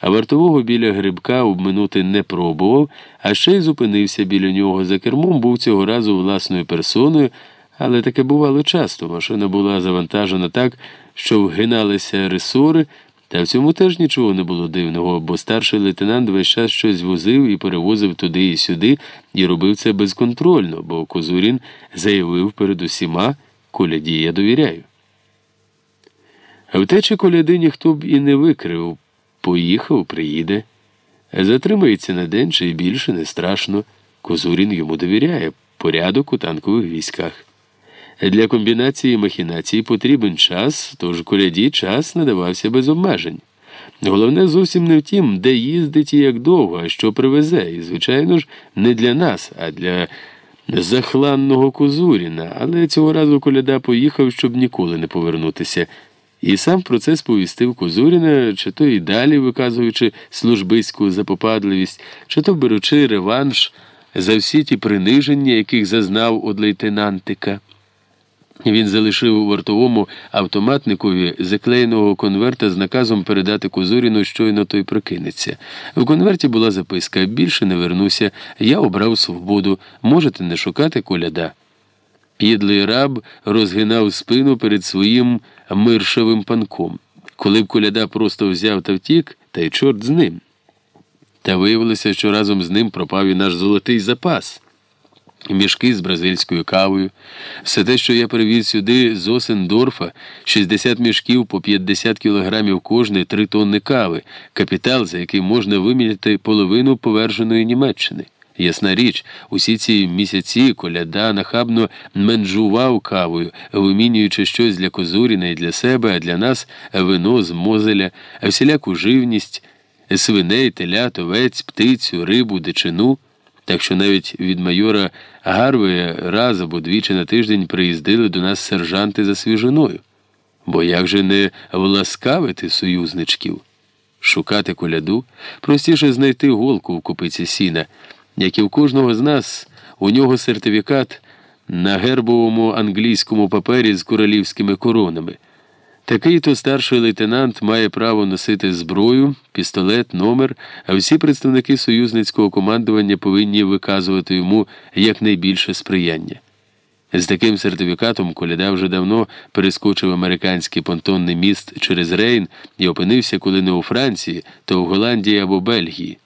а вартового біля грибка обминути не пробував, а ще й зупинився біля нього за кермом, був цього разу власною персоною, але таке бувало часто. Машина була завантажена так, що вгиналися ресори. Та в цьому теж нічого не було дивного, бо старший лейтенант весь час щось возив і перевозив туди і сюди, і робив це безконтрольно, бо Козурін заявив перед усіма коляді я довіряю. Втечі коляди ніхто б і не викрив. Поїхав, приїде. Затримається на день чи більше не страшно. Козурін йому довіряє порядок у танкових військах. Для комбінації махінацій потрібен час, тож коляді час надавався без обмежень. Головне зовсім не в тім, де їздить і як довго, а що привезе. І, звичайно ж, не для нас, а для захланного Козуріна. Але цього разу коляда поїхав, щоб ніколи не повернутися. І сам про це сповістив Козуріна, чи то і далі виказуючи службиську запопадливість, чи то беручи реванш за всі ті приниження, яких зазнав од лейтенантика. Він залишив у вартовому автоматникові заклеєного конверта з наказом передати Козуріну, щойно той прокинеться. В конверті була записка більше не вернуся, я обрав свободу, можете не шукати коляда. Підлий раб розгинав спину перед своїм миршавим панком. Коли б коляда просто взяв та втік, та й чорт з ним. Та виявилося, що разом з ним пропав і наш золотий запас. Мішки з бразильською кавою, все те, що я привіз сюди з Осендорфа, 60 мішків по 50 кілограмів кожний, 3 тонни кави, капітал, за який можна виміняти половину поверженої Німеччини. Ясна річ, усі ці місяці коляда нахабно менжував кавою, вимінюючи щось для Козуріна і для себе, а для нас вино з мозеля, всіляку живність, свиней, телят, овець, птицю, рибу, дичину. Так що навіть від майора Гарвея раз або двічі на тиждень приїздили до нас сержанти за свіжиною. Бо як же не власкавити союзничків? Шукати коляду, простіше знайти голку в купиці сіна, як і в кожного з нас, у нього сертифікат на гербовому англійському папері з королівськими коронами. Такий то старший лейтенант має право носити зброю, пістолет, номер, а всі представники союзницького командування повинні виказувати йому якнайбільше сприяння. З таким сертифікатом Коляда вже давно перескочив американський понтонний міст через Рейн і опинився, коли не у Франції, то в Голландії або Бельгії.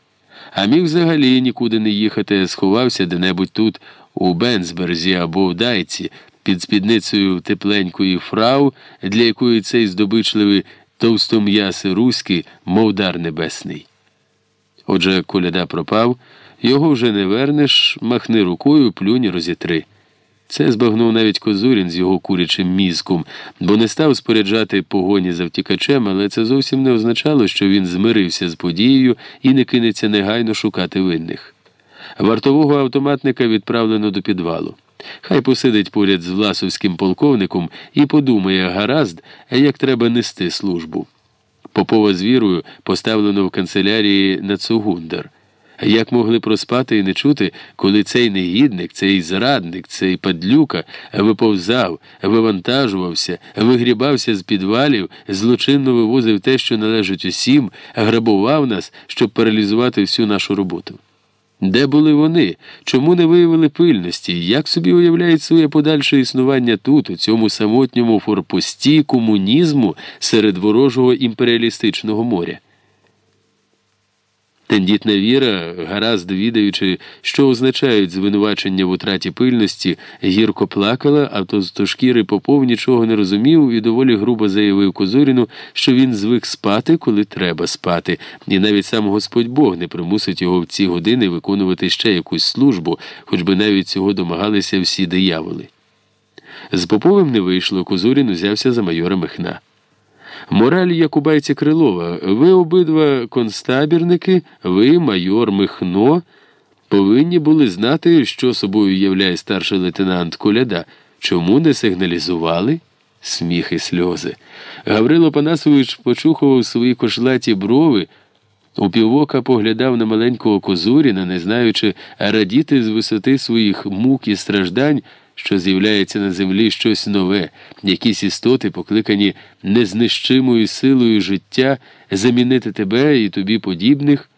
А міг взагалі нікуди не їхати, сховався де-небудь тут, у Бенсберзі або в Дайці під спідницею тепленької фрау, для якої цей здобичливий товстом'яси руський, мов дар небесний. Отже, коляда пропав, його вже не вернеш, махни рукою, плюнь розітри. Це збагнув навіть Козурін з його курячим мізком, бо не став споряджати погоні за втікачем, але це зовсім не означало, що він змирився з подією і не кинеться негайно шукати винних. Вартового автоматника відправлено до підвалу. Хай посидить поряд з власовським полковником і подумає гаразд, як треба нести службу. Попова з вірою поставлено в канцелярії на Цугундар. Як могли проспати і не чути, коли цей негідник, цей зрадник, цей падлюка виповзав, вивантажувався, вигрібався з підвалів, злочинно вивозив те, що належить усім, грабував нас, щоб паралізувати всю нашу роботу? Де були вони? Чому не виявили пильності? Як собі уявляють своє подальше існування тут, у цьому самотньому форпості комунізму серед ворожого імперіалістичного моря? Тендітна віра, гаразд відаючи, що означають звинувачення в утраті пильності, гірко плакала, а товстошкірий Попов нічого не розумів і доволі грубо заявив Козуріну, що він звик спати, коли треба спати, і навіть сам Господь Бог не примусить його в ці години виконувати ще якусь службу, хоч би навіть цього домагалися всі дияволи. З Поповим не вийшло, Козурін узявся за майора Михна. Мораль Якубайця Крилова, ви обидва констабірники, ви, майор Михно, повинні були знати, що собою являє старший лейтенант Коляда. Чому не сигналізували? Сміх і сльози. Гаврило Панасович почухував свої кошлаті брови, у півока поглядав на маленького козуріна, не знаючи радіти з висоти своїх мук і страждань. Що з'являється на землі щось нове, якісь істоти, покликані незнищимою силою життя замінити тебе і тобі подібних